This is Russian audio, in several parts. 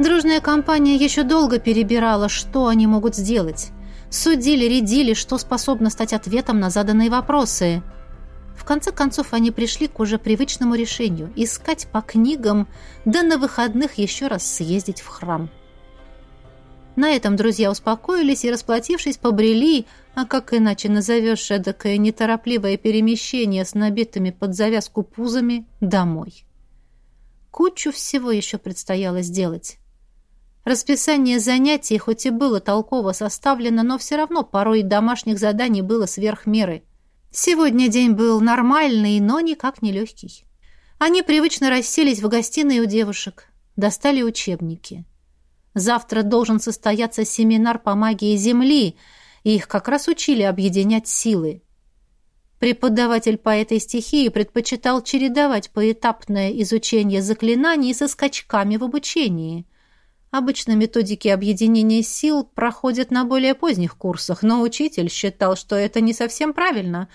Дружная компания еще долго перебирала, что они могут сделать. Судили, рядили, что способно стать ответом на заданные вопросы. В конце концов, они пришли к уже привычному решению – искать по книгам, да на выходных еще раз съездить в храм. На этом друзья успокоились и, расплатившись, побрели, а как иначе назовешь эдакое неторопливое перемещение с набитыми под завязку пузами, домой. Кучу всего еще предстояло сделать. Расписание занятий хоть и было толково составлено, но все равно порой домашних заданий было сверх меры. Сегодня день был нормальный, но никак не легкий. Они привычно расселись в гостиной у девушек, достали учебники. Завтра должен состояться семинар по магии Земли, и их как раз учили объединять силы. Преподаватель по этой стихии предпочитал чередовать поэтапное изучение заклинаний со скачками в обучении. Обычно методики объединения сил проходят на более поздних курсах, но учитель считал, что это не совсем правильно,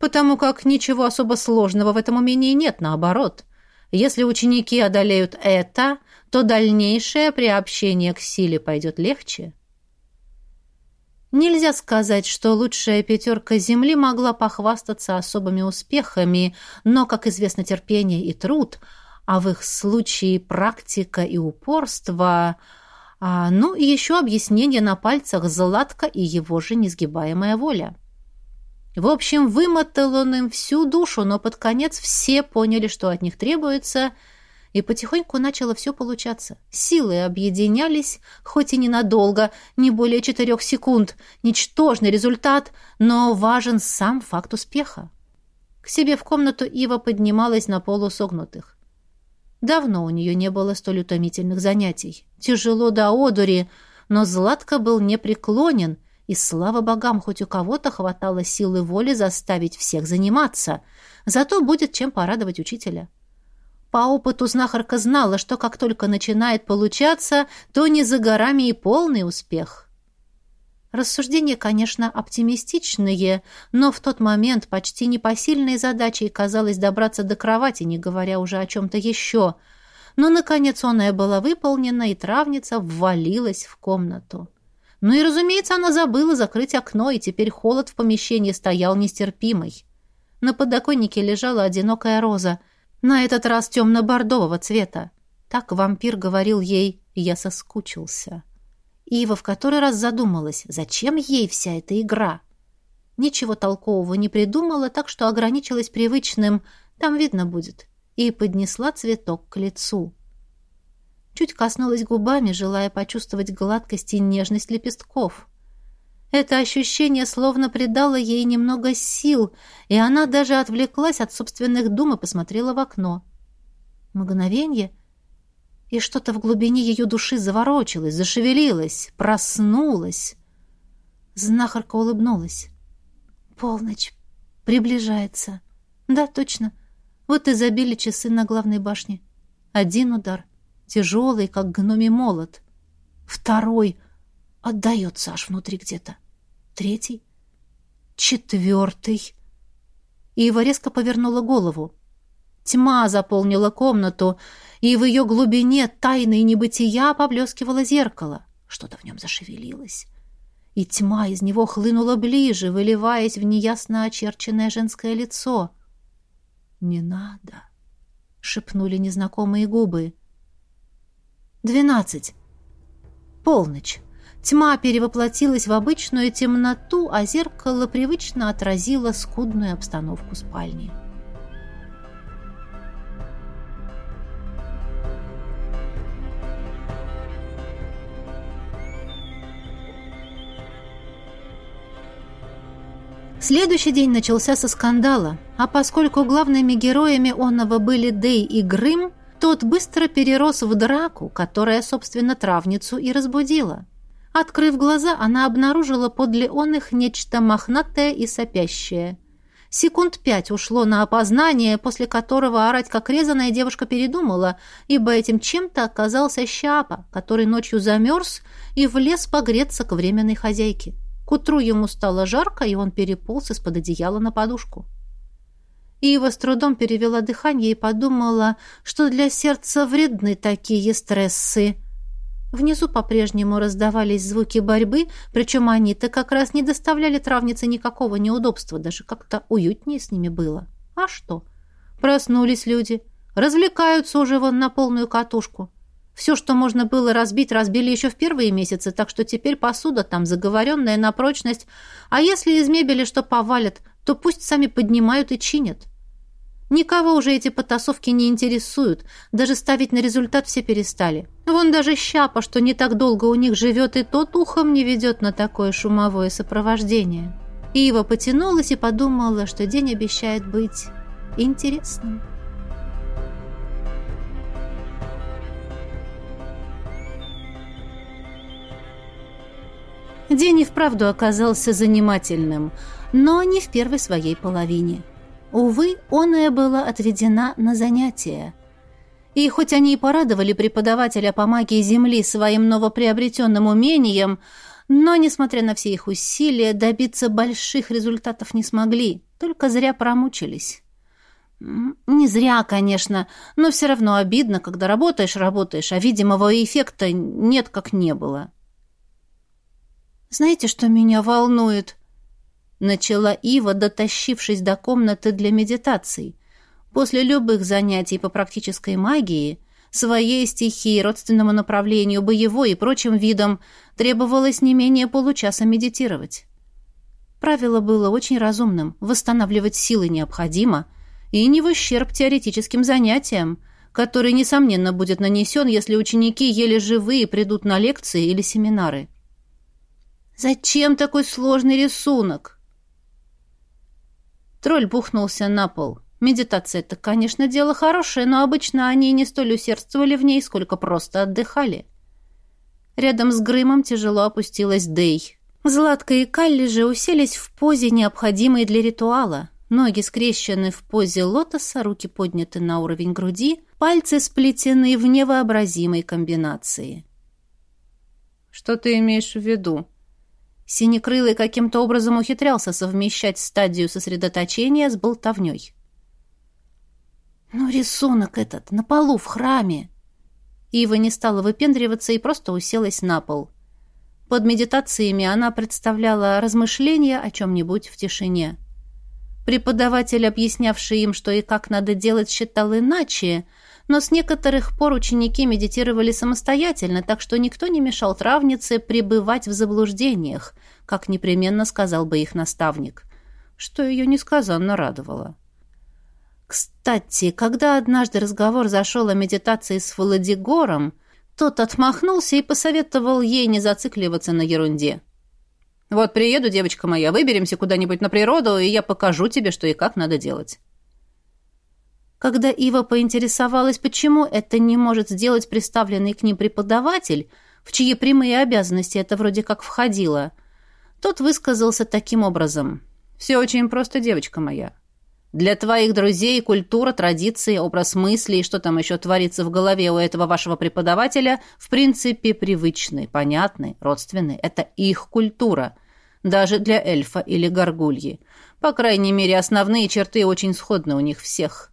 потому как ничего особо сложного в этом умении нет, наоборот. Если ученики одолеют это, то дальнейшее приобщение к силе пойдет легче. Нельзя сказать, что лучшая пятерка Земли могла похвастаться особыми успехами, но, как известно, терпение и труд, а в их случае практика и упорство, а, ну и еще объяснение на пальцах Златка и его же несгибаемая воля. В общем, вымотал он им всю душу, но под конец все поняли, что от них требуется – и потихоньку начало все получаться. Силы объединялись, хоть и ненадолго, не более четырех секунд. Ничтожный результат, но важен сам факт успеха. К себе в комнату Ива поднималась на полусогнутых. Давно у нее не было столь утомительных занятий. Тяжело до одури, но Златко был непреклонен, и, слава богам, хоть у кого-то хватало силы воли заставить всех заниматься. Зато будет чем порадовать учителя. По опыту знахарка знала, что как только начинает получаться, то не за горами и полный успех. Рассуждения, конечно, оптимистичные, но в тот момент почти непосильной задачей казалось добраться до кровати, не говоря уже о чем-то еще. Но, наконец, оная была выполнена, и травница ввалилась в комнату. Ну и, разумеется, она забыла закрыть окно, и теперь холод в помещении стоял нестерпимый. На подоконнике лежала одинокая роза — на этот раз темно-бордового цвета. Так вампир говорил ей, я соскучился. Ива в который раз задумалась, зачем ей вся эта игра? Ничего толкового не придумала, так что ограничилась привычным «там видно будет» и поднесла цветок к лицу. Чуть коснулась губами, желая почувствовать гладкость и нежность лепестков. Это ощущение словно придало ей немного сил, и она даже отвлеклась от собственных дум и посмотрела в окно. Мгновенье, и что-то в глубине ее души заворочилось, зашевелилось, проснулось. Знахарка улыбнулась. «Полночь. Приближается. Да, точно. Вот и забили часы на главной башне. Один удар. Тяжелый, как гномий молот. Второй. Отдается аж внутри где-то третий, четвертый. Ива резко повернула голову. Тьма заполнила комнату, и в ее глубине тайны небытия поблескивало зеркало. Что-то в нем зашевелилось. И тьма из него хлынула ближе, выливаясь в неясно очерченное женское лицо. «Не надо!» — шепнули незнакомые губы. «Двенадцать. Полночь. Тьма перевоплотилась в обычную темноту, а зеркало привычно отразило скудную обстановку спальни. Следующий день начался со скандала, а поскольку главными героями онного были Дей и Грым, тот быстро перерос в драку, которая, собственно, травницу и разбудила. Открыв глаза, она обнаружила подле он их нечто мохнатое и сопящее. Секунд пять ушло на опознание, после которого орать как резаная девушка передумала, ибо этим чем-то оказался Щапа, который ночью замерз и влез погреться к временной хозяйке. К утру ему стало жарко, и он переполз из-под одеяла на подушку. Ива с трудом перевела дыхание и подумала, что для сердца вредны такие стрессы. Внизу по-прежнему раздавались звуки борьбы, причем они-то как раз не доставляли травнице никакого неудобства, даже как-то уютнее с ними было. А что? Проснулись люди, развлекаются уже вон на полную катушку. Все, что можно было разбить, разбили еще в первые месяцы, так что теперь посуда там заговоренная на прочность, а если из мебели что повалят, то пусть сами поднимают и чинят. Никого уже эти потасовки не интересуют, даже ставить на результат все перестали. Вон даже Щапа, что не так долго у них живет, и тот ухом не ведет на такое шумовое сопровождение. Ива потянулась и подумала, что день обещает быть интересным. День и вправду оказался занимательным, но не в первой своей половине. Увы, оная была отведена на занятия. И хоть они и порадовали преподавателя по магии Земли своим новоприобретенным умением, но, несмотря на все их усилия, добиться больших результатов не смогли, только зря промучились. Не зря, конечно, но все равно обидно, когда работаешь, работаешь, а видимого эффекта нет, как не было. «Знаете, что меня волнует?» Начала Ива, дотащившись до комнаты для медитаций. После любых занятий по практической магии, своей стихии, родственному направлению, боевой и прочим видам, требовалось не менее получаса медитировать. Правило было очень разумным. Восстанавливать силы необходимо, и не в ущерб теоретическим занятиям, который, несомненно, будет нанесен, если ученики еле живые придут на лекции или семинары. «Зачем такой сложный рисунок?» Тролль бухнулся на пол. Медитация — это, конечно, дело хорошее, но обычно они не столь усердствовали в ней, сколько просто отдыхали. Рядом с Грымом тяжело опустилась Дей. Златка и Калли же уселись в позе, необходимой для ритуала. Ноги скрещены в позе лотоса, руки подняты на уровень груди, пальцы сплетены в невообразимой комбинации. «Что ты имеешь в виду?» Синекрылый каким-то образом ухитрялся совмещать стадию сосредоточения с болтовней. «Ну, рисунок этот, на полу в храме!» Ива не стала выпендриваться и просто уселась на пол. Под медитациями она представляла размышления о чем-нибудь в тишине. Преподаватель, объяснявший им, что и как надо делать, считал иначе, но с некоторых пор ученики медитировали самостоятельно, так что никто не мешал травнице пребывать в заблуждениях, как непременно сказал бы их наставник, что ее несказанно радовало. Кстати, когда однажды разговор зашел о медитации с Владигором, тот отмахнулся и посоветовал ей не зацикливаться на ерунде. «Вот приеду, девочка моя, выберемся куда-нибудь на природу, и я покажу тебе, что и как надо делать». Когда Ива поинтересовалась, почему это не может сделать представленный к ним преподаватель, в чьи прямые обязанности это вроде как входило, тот высказался таким образом. «Все очень просто, девочка моя. Для твоих друзей культура, традиции, образ мыслей, что там еще творится в голове у этого вашего преподавателя, в принципе, привычны, понятны, родственны. Это их культура, даже для эльфа или горгульи. По крайней мере, основные черты очень сходны у них всех».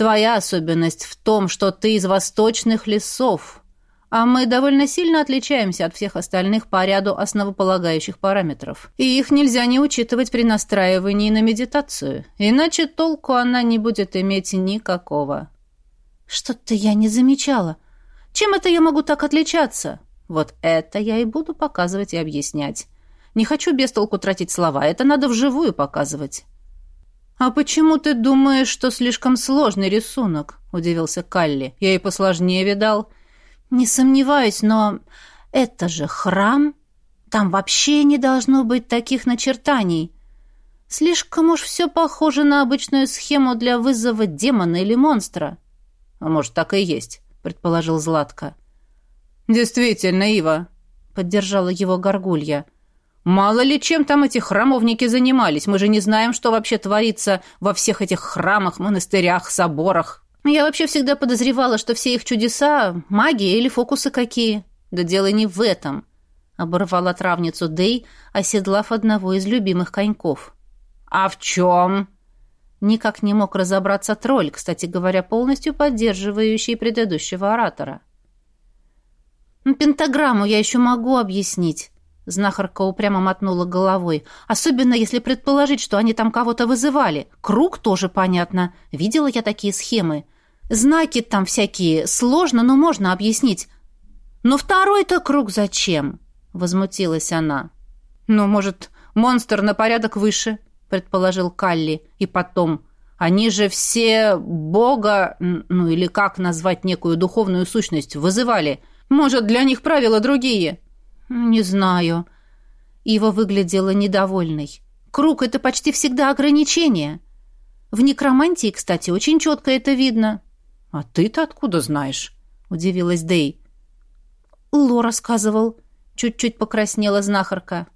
Твоя особенность в том, что ты из восточных лесов, а мы довольно сильно отличаемся от всех остальных по ряду основополагающих параметров. И их нельзя не учитывать при настраивании на медитацию, иначе толку она не будет иметь никакого. Что-то я не замечала. Чем это я могу так отличаться? Вот это я и буду показывать и объяснять. Не хочу без толку тратить слова, это надо вживую показывать. «А почему ты думаешь, что слишком сложный рисунок?» — удивился Калли. «Я и посложнее видал». «Не сомневаюсь, но это же храм. Там вообще не должно быть таких начертаний. Слишком уж все похоже на обычную схему для вызова демона или монстра». «А может, так и есть», — предположил Златко. «Действительно, Ива», — поддержала его Горгулья. Мало ли чем там эти храмовники занимались. Мы же не знаем, что вообще творится во всех этих храмах, монастырях, соборах. Я вообще всегда подозревала, что все их чудеса — магия или фокусы какие. Да дело не в этом. Оборвала травницу Дей, оседлав одного из любимых коньков. «А в чем?» Никак не мог разобраться тролль, кстати говоря, полностью поддерживающий предыдущего оратора. Пентаграмму я еще могу объяснить. Знахарка упрямо мотнула головой. Особенно, если предположить, что они там кого-то вызывали. Круг тоже понятно. Видела я такие схемы. Знаки там всякие. Сложно, но можно объяснить. Но второй-то круг зачем? Возмутилась она. Ну, может, монстр на порядок выше, предположил Калли. И потом... Они же все Бога, ну или как назвать некую духовную сущность, вызывали. Может, для них правила другие?» «Не знаю». Ива выглядела недовольной. «Круг — это почти всегда ограничение. В некромантии, кстати, очень четко это видно». «А ты-то откуда знаешь?» — удивилась Дэй. «Ло рассказывал». Чуть-чуть покраснела знахарка.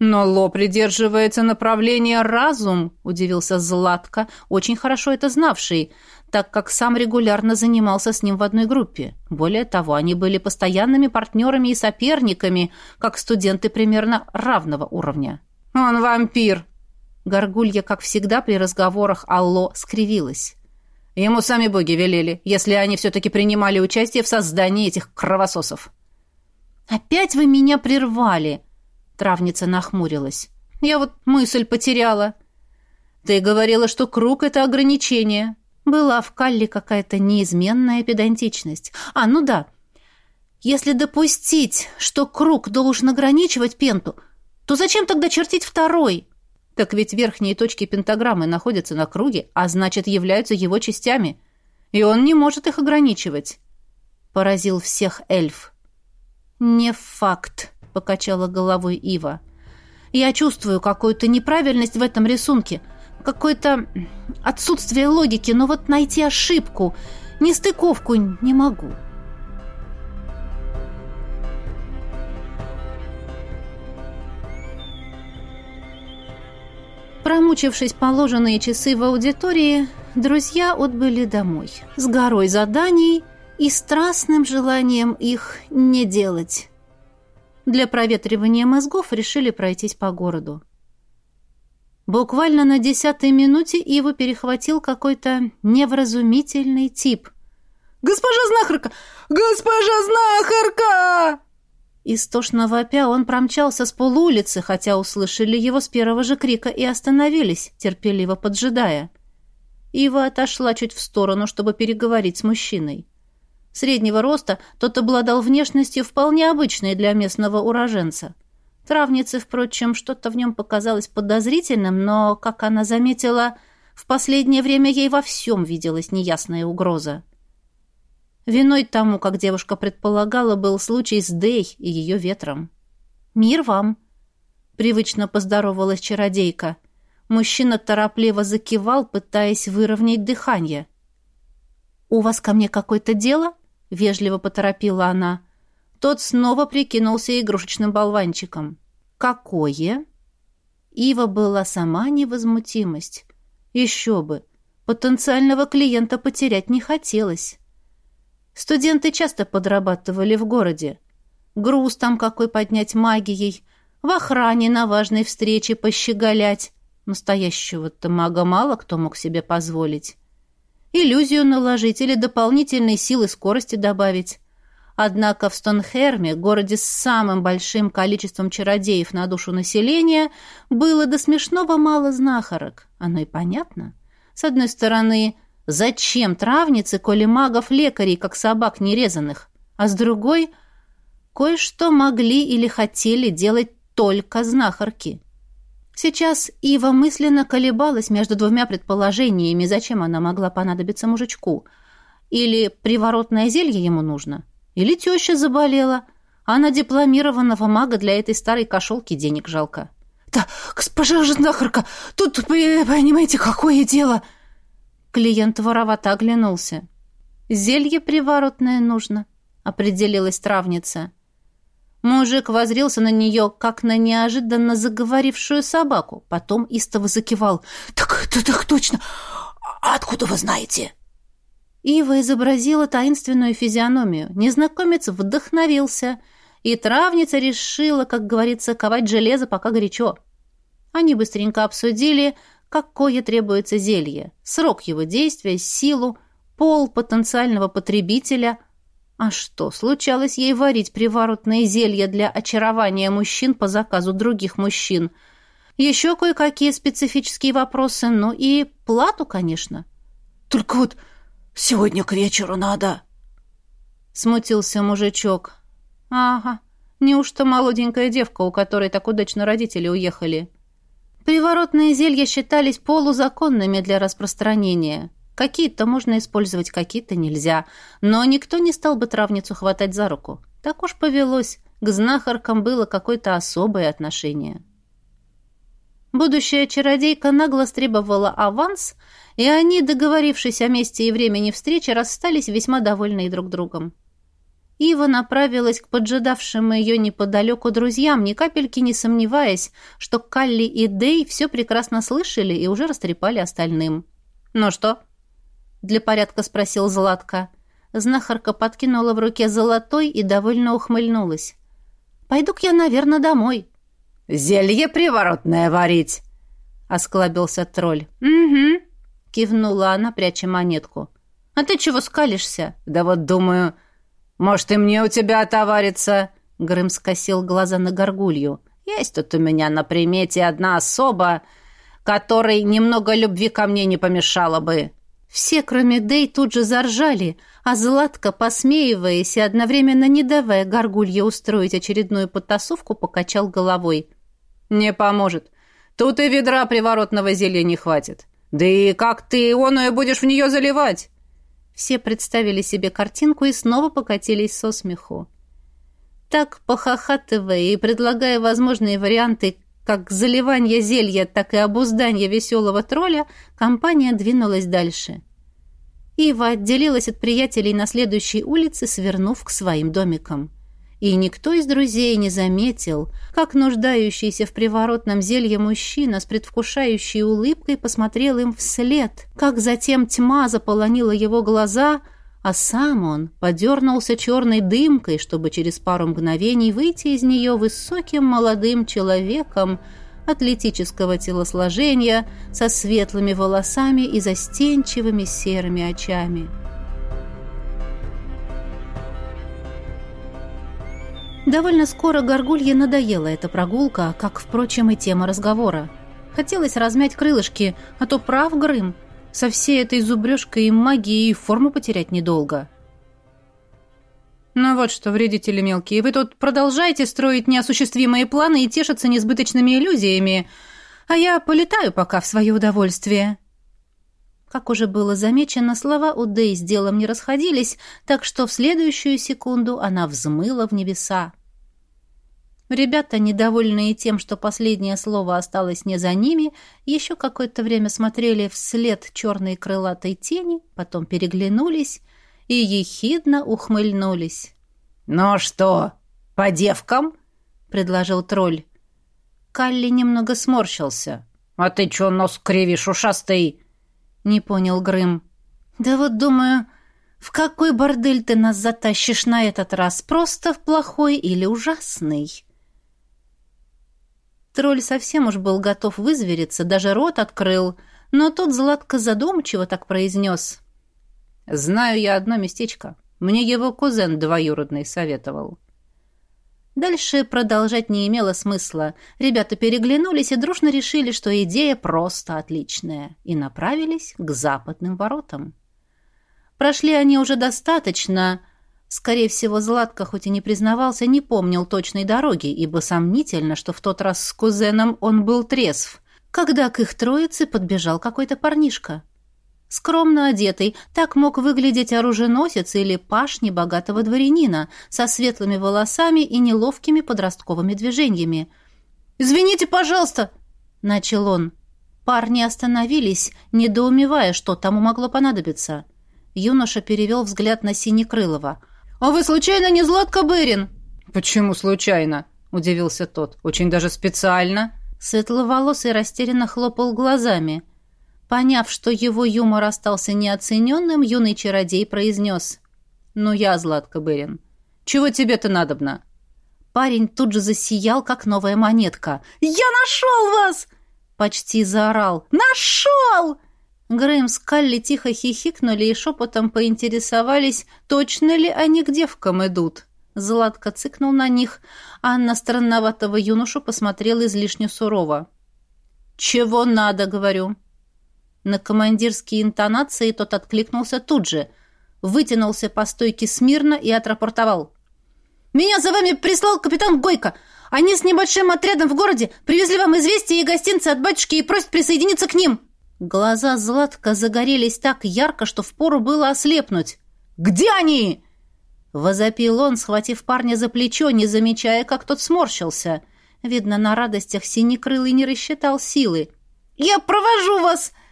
«Но Ло придерживается направления разум», — удивился Златко, очень хорошо это знавший, так как сам регулярно занимался с ним в одной группе. Более того, они были постоянными партнерами и соперниками, как студенты примерно равного уровня. «Он вампир!» Горгулья, как всегда, при разговорах Алло скривилась. Ему сами боги велели, если они все-таки принимали участие в создании этих кровососов. «Опять вы меня прервали!» Травница нахмурилась. «Я вот мысль потеряла». «Ты говорила, что круг — это ограничение». Была в Калле какая-то неизменная педантичность. «А, ну да. Если допустить, что круг должен ограничивать пенту, то зачем тогда чертить второй?» Так ведь верхние точки пентаграммы находятся на круге, а значит, являются его частями. И он не может их ограничивать. Поразил всех эльф. «Не факт», покачала головой Ива. Я чувствую какую-то неправильность в этом рисунке, какое-то отсутствие логики, но вот найти ошибку, нестыковку не могу. Промучившись положенные часы в аудитории, друзья отбыли домой с горой заданий и страстным желанием их не делать. Для проветривания мозгов решили пройтись по городу. Буквально на десятой минуте Иву перехватил какой-то невразумительный тип. «Госпожа знахарка! Госпожа знахарка!» Истошно вопя он промчался с полуулицы, хотя услышали его с первого же крика и остановились, терпеливо поджидая. Ива отошла чуть в сторону, чтобы переговорить с мужчиной. Среднего роста тот обладал внешностью вполне обычной для местного уроженца. Травнице, впрочем, что-то в нем показалось подозрительным, но, как она заметила, в последнее время ей во всем виделась неясная угроза. Виной тому, как девушка предполагала, был случай с Дей и ее ветром. «Мир вам!» — привычно поздоровалась чародейка. Мужчина торопливо закивал, пытаясь выровнять дыхание. «У вас ко мне какое-то дело?» — вежливо поторопила она. Тот снова прикинулся игрушечным болванчиком. «Какое?» Ива была сама невозмутимость. Еще бы! Потенциального клиента потерять не хотелось. Студенты часто подрабатывали в городе. Груз там какой поднять магией, в охране на важной встрече пощеголять. Настоящего-то мага мало кто мог себе позволить иллюзию наложить или дополнительные силы скорости добавить. Однако в Стонхерме, городе с самым большим количеством чародеев на душу населения, было до смешного мало знахарок. Оно и понятно. С одной стороны, зачем травницы, коли магов-лекарей, как собак нерезанных? А с другой, кое-что могли или хотели делать только знахарки. Сейчас Ива мысленно колебалась между двумя предположениями, зачем она могла понадобиться мужичку. Или приворотное зелье ему нужно, или теща заболела, а на дипломированного мага для этой старой кошелки денег жалко. «Да, госпожа знахарка, тут, понимаете, какое дело!» Клиент воровато оглянулся. «Зелье приворотное нужно», — определилась травница. Мужик возрился на нее, как на неожиданно заговорившую собаку. Потом истово закивал. «Так, так, так точно! А откуда вы знаете?» Ива изобразила таинственную физиономию. Незнакомец вдохновился, и травница решила, как говорится, ковать железо, пока горячо. Они быстренько обсудили, какое требуется зелье, срок его действия, силу, пол потенциального потребителя, А что, случалось ей варить приворотные зелья для очарования мужчин по заказу других мужчин? Еще кое-какие специфические вопросы, ну и плату, конечно. Только вот сегодня к вечеру надо. Смутился мужичок. Ага, неужто молоденькая девка, у которой так удачно родители уехали? Приворотные зелья считались полузаконными для распространения. Какие-то можно использовать, какие-то нельзя. Но никто не стал бы травницу хватать за руку. Так уж повелось. К знахаркам было какое-то особое отношение. Будущая чародейка нагло стребовала аванс, и они, договорившись о месте и времени встречи, расстались весьма довольны друг другом. Ива направилась к поджидавшим ее неподалеку друзьям, ни капельки не сомневаясь, что Калли и Дей все прекрасно слышали и уже растрепали остальным. «Ну что, для порядка спросил Златка. Знахарка подкинула в руке золотой и довольно ухмыльнулась. «Пойду-ка я, наверное, домой». «Зелье приворотное варить!» — осклабился тролль. «Угу», — кивнула она, пряча монетку. «А ты чего скалишься?» «Да вот думаю, может, и мне у тебя отоварится?» Грым скосил глаза на горгулью. «Есть тут у меня на примете одна особа, которой немного любви ко мне не помешало бы». Все, кроме Дэй, тут же заржали, а Златка, посмеиваясь и одновременно не давая Горгулье устроить очередную подтасовку, покачал головой. «Не поможет. Тут и ведра приворотного зелья не хватит. Да и как ты оную будешь в нее заливать?» Все представили себе картинку и снова покатились со смеху. Так, похохатывая и предлагая возможные варианты как заливание зелья, так и обуздание веселого тролля, компания двинулась дальше. Ива отделилась от приятелей на следующей улице, свернув к своим домикам. И никто из друзей не заметил, как нуждающийся в приворотном зелье мужчина с предвкушающей улыбкой посмотрел им вслед, как затем тьма заполонила его глаза — а сам он подернулся черной дымкой, чтобы через пару мгновений выйти из нее высоким молодым человеком атлетического телосложения со светлыми волосами и застенчивыми серыми очами. Довольно скоро Горгулье надоела эта прогулка, как, впрочем, и тема разговора. Хотелось размять крылышки, а то прав Грым — со всей этой зубрежкой и магией форму потерять недолго. Ну вот что, вредители мелкие, вы тут продолжаете строить неосуществимые планы и тешиться несбыточными иллюзиями, а я полетаю пока в свое удовольствие. Как уже было замечено, слова у Дэй с делом не расходились, так что в следующую секунду она взмыла в небеса. Ребята, недовольные тем, что последнее слово осталось не за ними, еще какое-то время смотрели вслед черной крылатой тени, потом переглянулись и ехидно ухмыльнулись. «Ну что, по девкам?» — предложил тролль. Калли немного сморщился. «А ты чё нос кривишь, ушастый?» — не понял Грым. «Да вот думаю, в какой бордель ты нас затащишь на этот раз? Просто в плохой или ужасный?» Тролль совсем уж был готов вызвериться, даже рот открыл, но тут Златко задумчиво так произнес. «Знаю я одно местечко. Мне его кузен двоюродный советовал». Дальше продолжать не имело смысла. Ребята переглянулись и дружно решили, что идея просто отличная, и направились к западным воротам. Прошли они уже достаточно, Скорее всего, Златко, хоть и не признавался, не помнил точной дороги, ибо сомнительно, что в тот раз с кузеном он был трезв, когда к их троице подбежал какой-то парнишка. Скромно одетый, так мог выглядеть оруженосец или пашни богатого дворянина, со светлыми волосами и неловкими подростковыми движениями. «Извините, пожалуйста!» — начал он. Парни остановились, недоумевая, что тому могло понадобиться. Юноша перевел взгляд на Синекрылова — «А вы случайно не Златка Берин?» «Почему случайно?» — удивился тот. «Очень даже специально». Светловолосый растерянно хлопал глазами. Поняв, что его юмор остался неоцененным, юный чародей произнес. «Ну я, Златка Берин. Чего тебе-то надобно?» Парень тут же засиял, как новая монетка. «Я нашел вас!» Почти заорал. «Нашел!» Грэм с Калли тихо хихикнули и шепотом поинтересовались, точно ли они к девкам идут. Златко цыкнул на них, а на странноватого юношу посмотрел излишне сурово. «Чего надо?» — говорю. На командирские интонации тот откликнулся тут же, вытянулся по стойке смирно и отрапортовал. «Меня за вами прислал капитан Гойко. Они с небольшим отрядом в городе привезли вам известия и гостинцы от батюшки и просят присоединиться к ним». Глаза Златка загорелись так ярко, что впору было ослепнуть. «Где они?» Возопил он, схватив парня за плечо, не замечая, как тот сморщился. Видно, на радостях синекрылый не рассчитал силы. «Я провожу вас!» —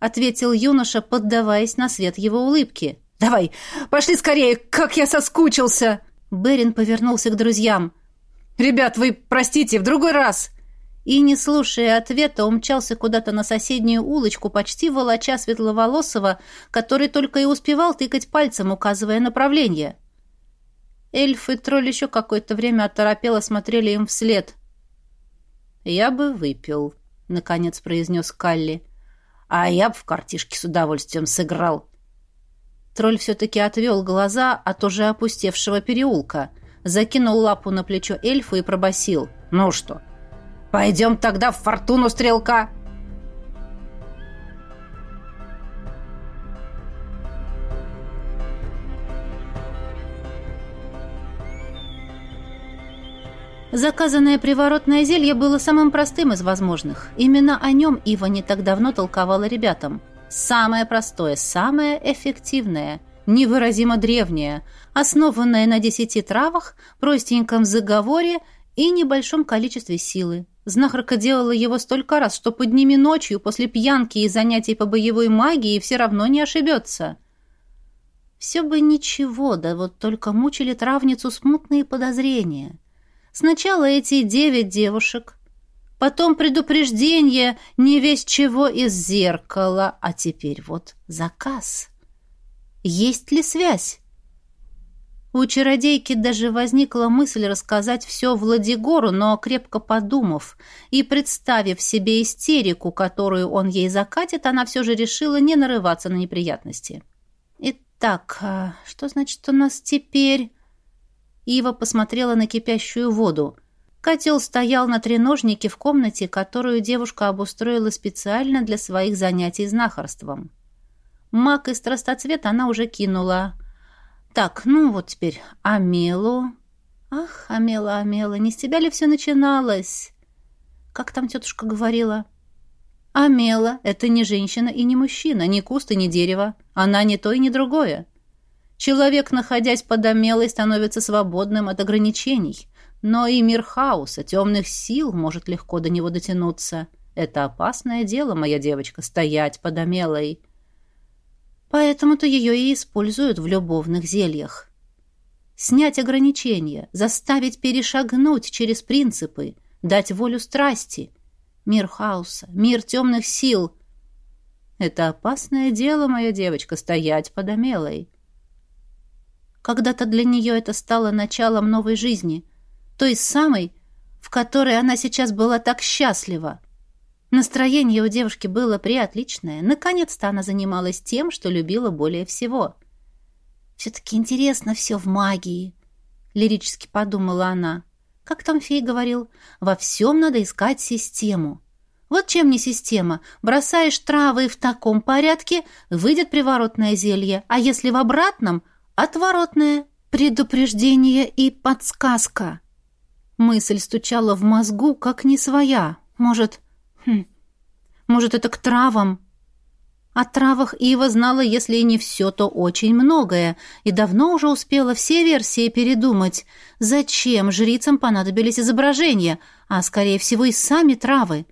ответил юноша, поддаваясь на свет его улыбки. «Давай, пошли скорее, как я соскучился!» Берин повернулся к друзьям. «Ребят, вы простите, в другой раз!» и, не слушая ответа, умчался куда-то на соседнюю улочку, почти волоча Светловолосого, который только и успевал тыкать пальцем, указывая направление. Эльф и тролль еще какое-то время оторопело смотрели им вслед. «Я бы выпил», — наконец произнес Калли. «А я бы в картишке с удовольствием сыграл». Тролль все-таки отвел глаза от уже опустевшего переулка, закинул лапу на плечо эльфа и пробасил. «Ну что, Пойдем тогда в фортуну стрелка!» Заказанное приворотное зелье было самым простым из возможных. Именно о нем Ива не так давно толковала ребятам. Самое простое, самое эффективное, невыразимо древнее, основанное на десяти травах, простеньком заговоре и небольшом количестве силы. Знахарка делала его столько раз, что подними ночью после пьянки и занятий по боевой магии все равно не ошибется. Все бы ничего, да вот только мучили травницу смутные подозрения. Сначала эти девять девушек, потом предупреждение не весь чего из зеркала, а теперь вот заказ. Есть ли связь? У чародейки даже возникла мысль рассказать все Владигору, но, крепко подумав и представив себе истерику, которую он ей закатит, она все же решила не нарываться на неприятности. «Итак, а что значит у нас теперь?» Ива посмотрела на кипящую воду. Котел стоял на треножнике в комнате, которую девушка обустроила специально для своих занятий знахарством. Мак из страстоцвета она уже кинула – так, ну вот теперь Амелу. Ах, Амела, Амела, не с тебя ли все начиналось? Как там тетушка говорила? Амела — это не женщина и не мужчина, не куст и не дерево. Она не то и не другое. Человек, находясь под Амелой, становится свободным от ограничений. Но и мир хаоса, темных сил может легко до него дотянуться. Это опасное дело, моя девочка, стоять под Амелой. Поэтому-то ее и используют в любовных зельях. Снять ограничения, заставить перешагнуть через принципы, дать волю страсти. Мир хаоса, мир темных сил. Это опасное дело, моя девочка, стоять под омелой. Когда-то для нее это стало началом новой жизни, той самой, в которой она сейчас была так счастлива. Настроение у девушки было приотличное. Наконец-то она занималась тем, что любила более всего. «Все-таки интересно все в магии», — лирически подумала она. «Как там фей говорил? Во всем надо искать систему». Вот чем не система. Бросаешь травы в таком порядке, выйдет приворотное зелье, а если в обратном — отворотное. Предупреждение и подсказка. Мысль стучала в мозгу, как не своя. Может, Хм. Может, это к травам? О травах Ива знала, если и не все, то очень многое, и давно уже успела все версии передумать. Зачем жрицам понадобились изображения, а, скорее всего, и сами травы?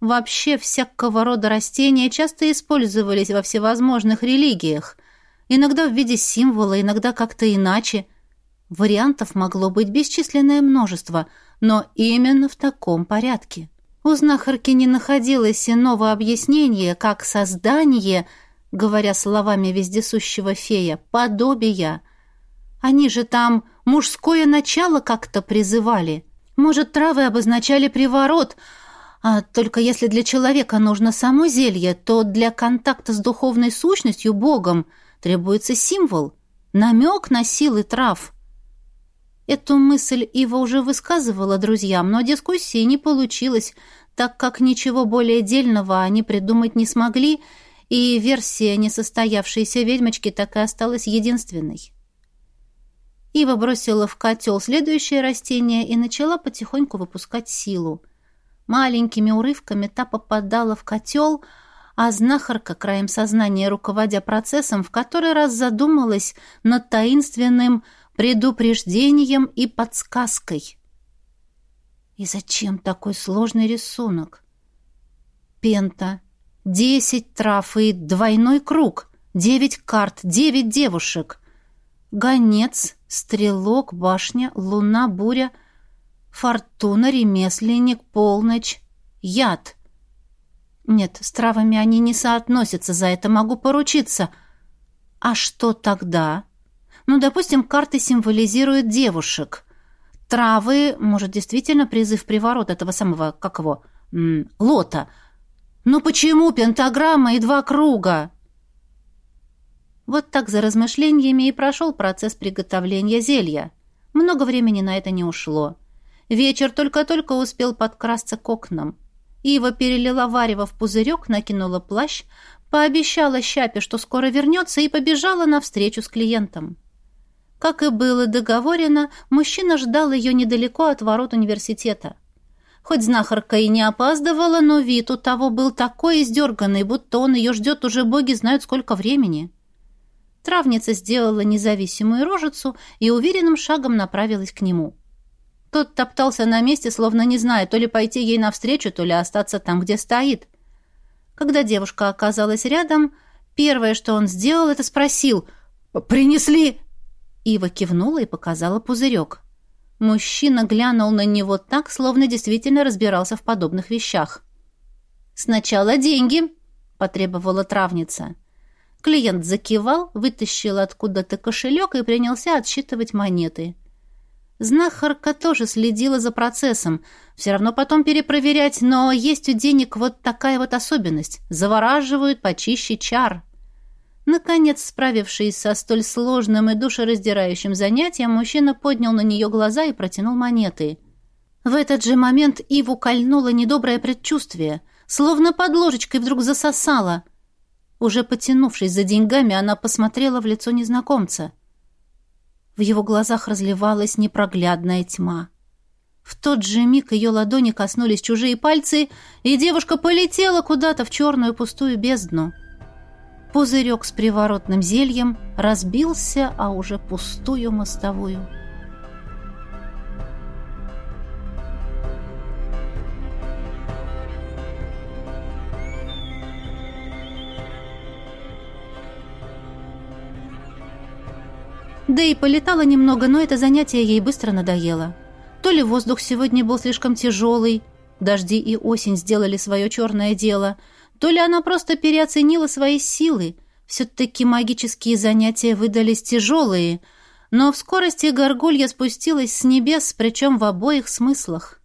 Вообще, всякого рода растения часто использовались во всевозможных религиях. Иногда в виде символа, иногда как-то иначе. Вариантов могло быть бесчисленное множество, но именно в таком порядке. У знахарки не находилось иного объяснения, как создание, говоря словами вездесущего фея, подобия. Они же там мужское начало как-то призывали. Может, травы обозначали приворот, А только если для человека нужно само зелье, то для контакта с духовной сущностью, Богом, требуется символ, намек на силы трав. Эту мысль Ива уже высказывала друзьям, но дискуссии не получилось, так как ничего более дельного они придумать не смогли, и версия несостоявшейся ведьмочки так и осталась единственной. Ива бросила в котел следующее растение и начала потихоньку выпускать силу. Маленькими урывками та попадала в котел, а знахарка, краем сознания руководя процессом, в который раз задумалась над таинственным предупреждением и подсказкой. И зачем такой сложный рисунок? Пента, десять трав и двойной круг, девять карт, девять девушек. Гонец, стрелок, башня, луна, буря, фортуна, ремесленник, полночь, яд. Нет, с травами они не соотносятся, за это могу поручиться. А что тогда? Ну, допустим, карты символизируют девушек. Травы, может, действительно призыв приворот этого самого, как его, м лота. Но почему пентаграмма и два круга? Вот так за размышлениями и прошел процесс приготовления зелья. Много времени на это не ушло. Вечер только-только успел подкрасться к окнам. Ива перелила варево в пузырек, накинула плащ, пообещала Щапе, что скоро вернется, и побежала навстречу с клиентом. Как и было договорено, мужчина ждал ее недалеко от ворот университета. Хоть знахарка и не опаздывала, но вид у того был такой издерганный, будто он ее ждет уже боги знают сколько времени. Травница сделала независимую рожицу и уверенным шагом направилась к нему. Тот топтался на месте, словно не зная, то ли пойти ей навстречу, то ли остаться там, где стоит. Когда девушка оказалась рядом, первое, что он сделал, это спросил «Принесли?» Ива кивнула и показала пузырек. Мужчина глянул на него так, словно действительно разбирался в подобных вещах. «Сначала деньги», — потребовала травница. Клиент закивал, вытащил откуда-то кошелек и принялся отсчитывать монеты. Знахарка тоже следила за процессом. Все равно потом перепроверять, но есть у денег вот такая вот особенность. Завораживают почище чар. Наконец, справившись со столь сложным и душераздирающим занятием, мужчина поднял на нее глаза и протянул монеты. В этот же момент Иву кольнуло недоброе предчувствие, словно под ложечкой вдруг засосало. Уже потянувшись за деньгами, она посмотрела в лицо незнакомца. В его глазах разливалась непроглядная тьма. В тот же миг ее ладони коснулись чужие пальцы, и девушка полетела куда-то в черную пустую бездну. Пузырек с приворотным зельем разбился, а уже пустую мостовую. Да и полетала немного, но это занятие ей быстро надоело. То ли воздух сегодня был слишком тяжелый, дожди и осень сделали свое черное дело — то ли она просто переоценила свои силы. Все-таки магические занятия выдались тяжелые, но в скорости горгулья спустилась с небес, причем в обоих смыслах.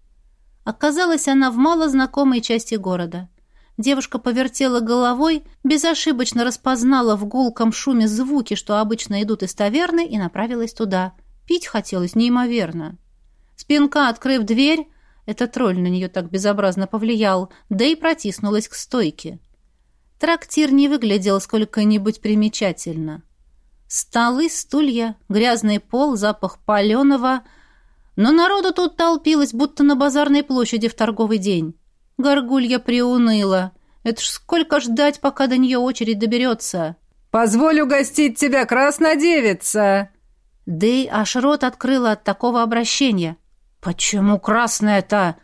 Оказалась она в малознакомой части города. Девушка повертела головой, безошибочно распознала в гулком шуме звуки, что обычно идут из таверны, и направилась туда. Пить хотелось неимоверно. Спинка, открыв дверь, этот тролль на нее так безобразно повлиял, да и протиснулась к стойке. Трактир не выглядел сколько-нибудь примечательно. Столы, стулья, грязный пол, запах паленого. Но народу тут толпилось, будто на базарной площади в торговый день. Горгулья приуныла. Это ж сколько ждать, пока до нее очередь доберется. «Позволь угостить тебя, краснодевица!» Дэй аж рот открыла от такого обращения. «Почему красная-то?»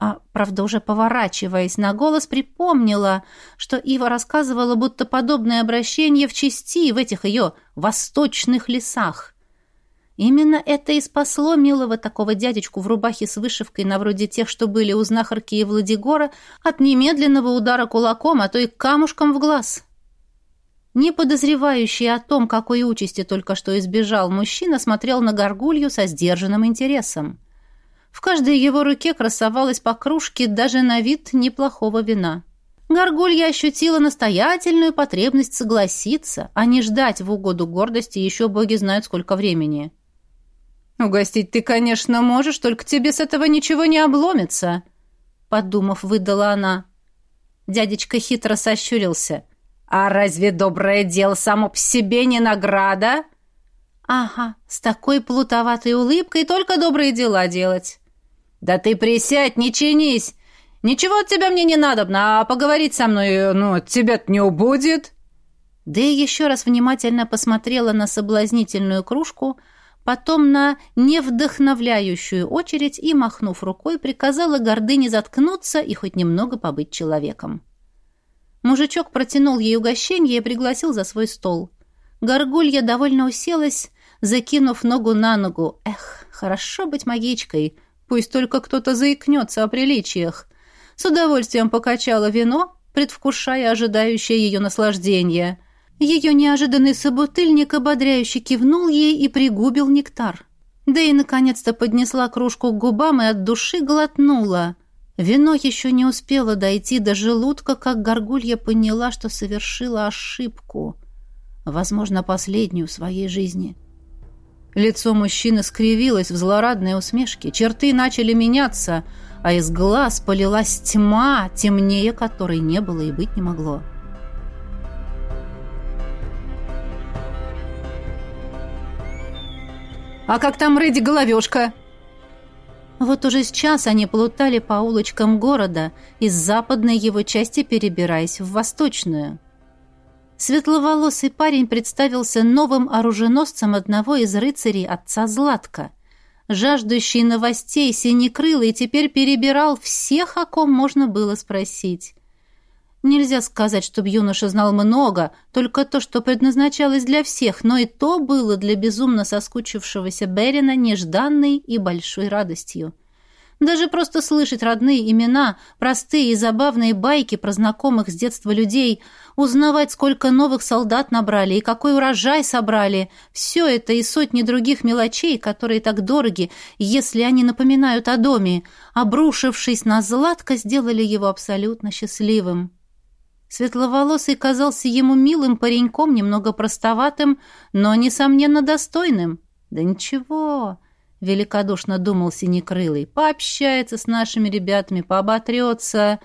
А, правда, уже поворачиваясь на голос, припомнила, что Ива рассказывала, будто подобное обращение в части в этих ее восточных лесах. Именно это и спасло милого такого дядечку в рубахе с вышивкой на вроде тех, что были у знахарки и Владигора, от немедленного удара кулаком, а то и камушком в глаз. Не подозревающий о том, какой участи только что избежал, мужчина смотрел на горгулью со сдержанным интересом. В каждой его руке красовалась по кружке даже на вид неплохого вина. Горгулья ощутила настоятельную потребность согласиться, а не ждать в угоду гордости еще боги знают сколько времени. «Угостить ты, конечно, можешь, только тебе с этого ничего не обломится», — подумав, выдала она. Дядечка хитро сощурился. «А разве доброе дело само по себе не награда?» «Ага, с такой плутоватой улыбкой только добрые дела делать». «Да ты присядь, не чинись! Ничего от тебя мне не надобно, а поговорить со мной, ну, тебя-то не убудет». И еще раз внимательно посмотрела на соблазнительную кружку, потом на невдохновляющую очередь и, махнув рукой, приказала гордыне заткнуться и хоть немного побыть человеком. Мужичок протянул ей угощение и пригласил за свой стол. Горгулья довольно уселась, закинув ногу на ногу. Эх, хорошо быть магичкой, пусть только кто-то заикнется о приличиях. С удовольствием покачала вино, предвкушая ожидающее ее наслаждение. Ее неожиданный собутыльник ободряюще кивнул ей и пригубил нектар. Да и, наконец-то, поднесла кружку к губам и от души глотнула. Вино еще не успело дойти до желудка, как горгулья поняла, что совершила ошибку. Возможно, последнюю в своей жизни — Лицо мужчины скривилось в злорадной усмешке, черты начали меняться, а из глаз полилась тьма, темнее которой не было и быть не могло. «А как там Рэдди Головешка?» Вот уже сейчас они плутали по улочкам города, из западной его части перебираясь в восточную. Светловолосый парень представился новым оруженосцем одного из рыцарей отца Златка. Жаждущий новостей синекрылый теперь перебирал всех, о ком можно было спросить. Нельзя сказать, чтобы юноша знал много, только то, что предназначалось для всех, но и то было для безумно соскучившегося Берина нежданной и большой радостью. Даже просто слышать родные имена, простые и забавные байки про знакомых с детства людей, узнавать, сколько новых солдат набрали и какой урожай собрали, все это и сотни других мелочей, которые так дороги, если они напоминают о доме, обрушившись на Златко, сделали его абсолютно счастливым. Светловолосый казался ему милым пареньком, немного простоватым, но, несомненно, достойным. Да ничего, — великодушно думал Синекрылый. «Пообщается с нашими ребятами, пооботрется.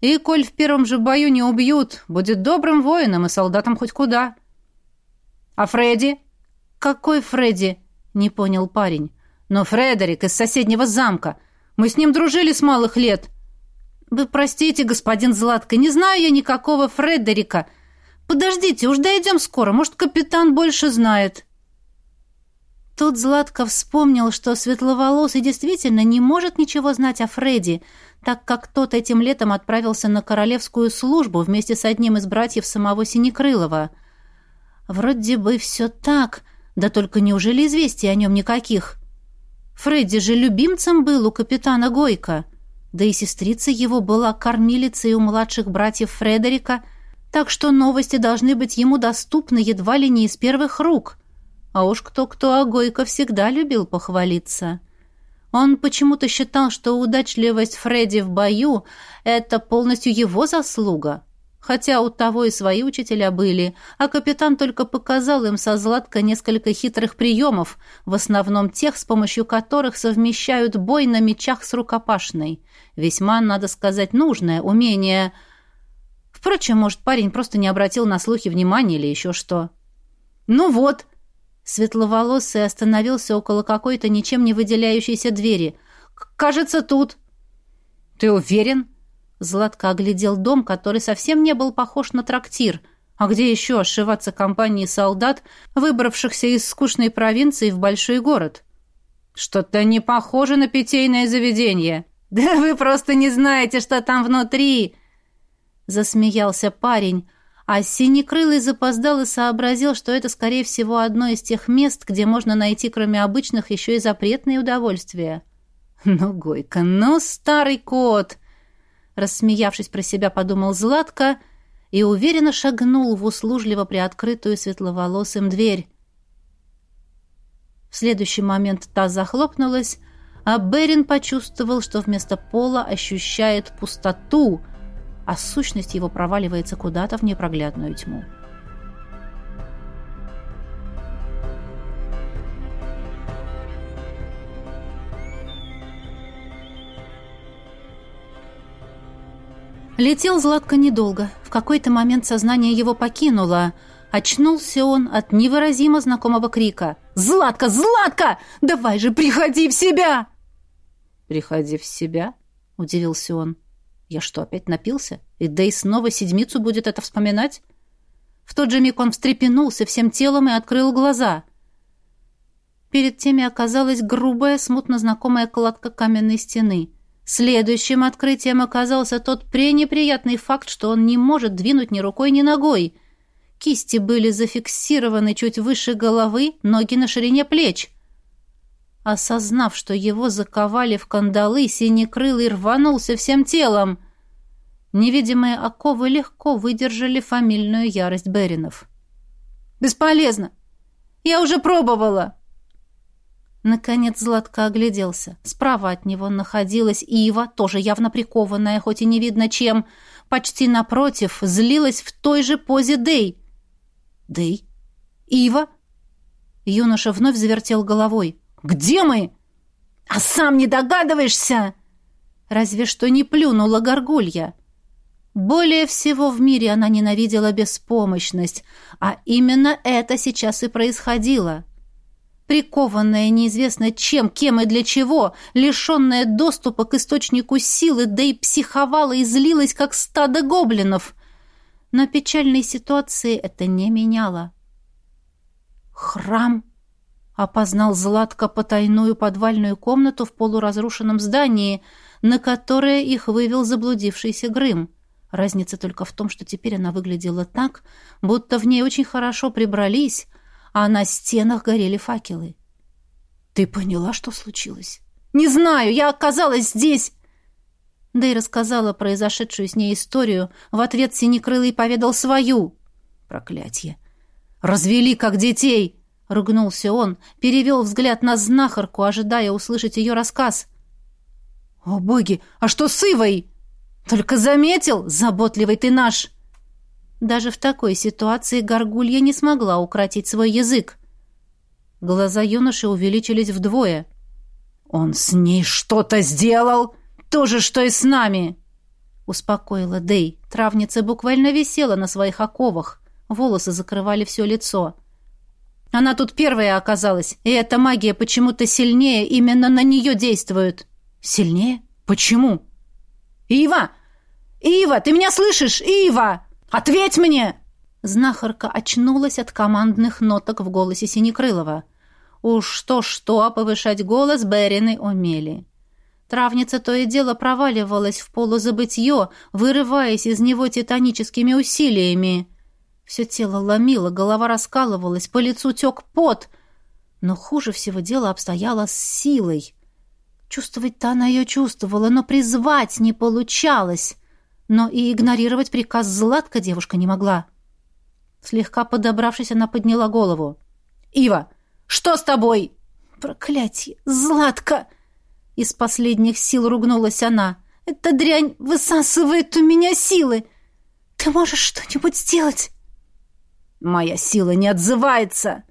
И, коль в первом же бою не убьют, будет добрым воином и солдатом хоть куда». «А Фредди?» «Какой Фредди?» — не понял парень. «Но Фредерик из соседнего замка. Мы с ним дружили с малых лет». «Вы простите, господин Златко, не знаю я никакого Фредерика. Подождите, уж дойдем скоро, может, капитан больше знает». Тут Златко вспомнил, что Светловолосый действительно не может ничего знать о Фредди, так как тот этим летом отправился на королевскую службу вместе с одним из братьев самого Синекрылова. Вроде бы все так, да только неужели известий о нем никаких? Фредди же любимцем был у капитана Гойка, да и сестрица его была кормилицей у младших братьев Фредерика, так что новости должны быть ему доступны едва ли не из первых рук — а уж кто-кто, а Гойко всегда любил похвалиться. Он почему-то считал, что удачливость Фредди в бою — это полностью его заслуга. Хотя у того и свои учителя были, а капитан только показал им со Златко несколько хитрых приемов, в основном тех, с помощью которых совмещают бой на мечах с рукопашной. Весьма, надо сказать, нужное умение. Впрочем, может, парень просто не обратил на слухи внимания или еще что. «Ну вот», Светловолосый остановился около какой-то ничем не выделяющейся двери. «Кажется, тут». «Ты уверен?» Златко оглядел дом, который совсем не был похож на трактир. А где еще ошиваться компании солдат, выбравшихся из скучной провинции в большой город? «Что-то не похоже на питейное заведение». «Да вы просто не знаете, что там внутри!» Засмеялся парень, а Синекрылый запоздал и сообразил, что это, скорее всего, одно из тех мест, где можно найти, кроме обычных, еще и запретные удовольствия. «Ну, Гойка, ну, старый кот!» Рассмеявшись про себя, подумал Златко и уверенно шагнул в услужливо приоткрытую светловолосым дверь. В следующий момент та захлопнулась, а Берин почувствовал, что вместо пола ощущает пустоту, а сущность его проваливается куда-то в непроглядную тьму. Летел Златко недолго. В какой-то момент сознание его покинуло. Очнулся он от невыразимо знакомого крика. «Златко! Златко! Давай же приходи в себя!» «Приходи в себя?» — удивился он. «Я что, опять напился? И Дэй снова седмицу будет это вспоминать?» В тот же миг он встрепенулся всем телом и открыл глаза. Перед теми оказалась грубая, смутно знакомая кладка каменной стены — Следующим открытием оказался тот пренеприятный факт, что он не может двинуть ни рукой, ни ногой. Кисти были зафиксированы чуть выше головы, ноги на ширине плеч. Осознав, что его заковали в кандалы, синекрылый рванулся всем телом. Невидимые оковы легко выдержали фамильную ярость Беринов. «Бесполезно! Я уже пробовала!» Наконец Златко огляделся. Справа от него находилась Ива, тоже явно прикованная, хоть и не видно чем. Почти напротив злилась в той же позе Дей. «Дей? Ива?» Юноша вновь завертел головой. «Где мы?» «А сам не догадываешься?» Разве что не плюнула горгулья. Более всего в мире она ненавидела беспомощность, а именно это сейчас и происходило. Прикованная неизвестно чем, кем и для чего, лишенная доступа к источнику силы, да и психовала и злилась, как стадо гоблинов. Но печальной ситуации это не меняло. «Храм!» — опознал Златко потайную подвальную комнату в полуразрушенном здании, на которое их вывел заблудившийся Грым. Разница только в том, что теперь она выглядела так, будто в ней очень хорошо прибрались, а на стенах горели факелы. «Ты поняла, что случилось?» «Не знаю, я оказалась здесь!» Да и рассказала произошедшую с ней историю. В ответ Синекрылый поведал свою. «Проклятье! Развели, как детей!» — ругнулся он, перевел взгляд на знахарку, ожидая услышать ее рассказ. «О, боги! А что с Ивой?» «Только заметил, заботливый ты наш!» Даже в такой ситуации горгулья не смогла укротить свой язык. Глаза юноши увеличились вдвое. «Он с ней что-то сделал? То же, что и с нами!» Успокоила Дей. Травница буквально висела на своих оковах. Волосы закрывали все лицо. Она тут первая оказалась, и эта магия почему-то сильнее именно на нее действует. Сильнее? Почему? «Ива! Ива, ты меня слышишь? Ива!» «Ответь мне!» Знахарка очнулась от командных ноток в голосе Синекрылова. Уж что-что, повышать голос Берины умели. Травница то и дело проваливалась в полузабытье, вырываясь из него титаническими усилиями. Все тело ломило, голова раскалывалась, по лицу тек пот. Но хуже всего дело обстояло с силой. Чувствовать-то она ее чувствовала, но призвать не получалось но и игнорировать приказ Златка девушка не могла. Слегка подобравшись, она подняла голову. «Ива, что с тобой?» «Проклятье! Златка!» Из последних сил ругнулась она. «Эта дрянь высасывает у меня силы! Ты можешь что-нибудь сделать?» «Моя сила не отзывается!»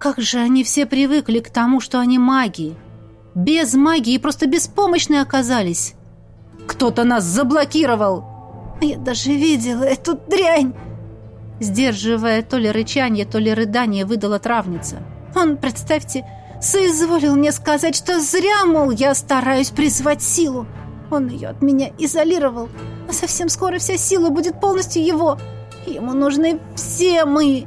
Как же они все привыкли к тому, что они маги! Без магии просто беспомощны оказались! Кто-то нас заблокировал!» «Я даже видела эту дрянь!» Сдерживая то ли рычание, то ли рыдание, выдала травница. «Он, представьте, соизволил мне сказать, что зря, мол, я стараюсь призвать силу. Он ее от меня изолировал, а совсем скоро вся сила будет полностью его. Ему нужны все мы!»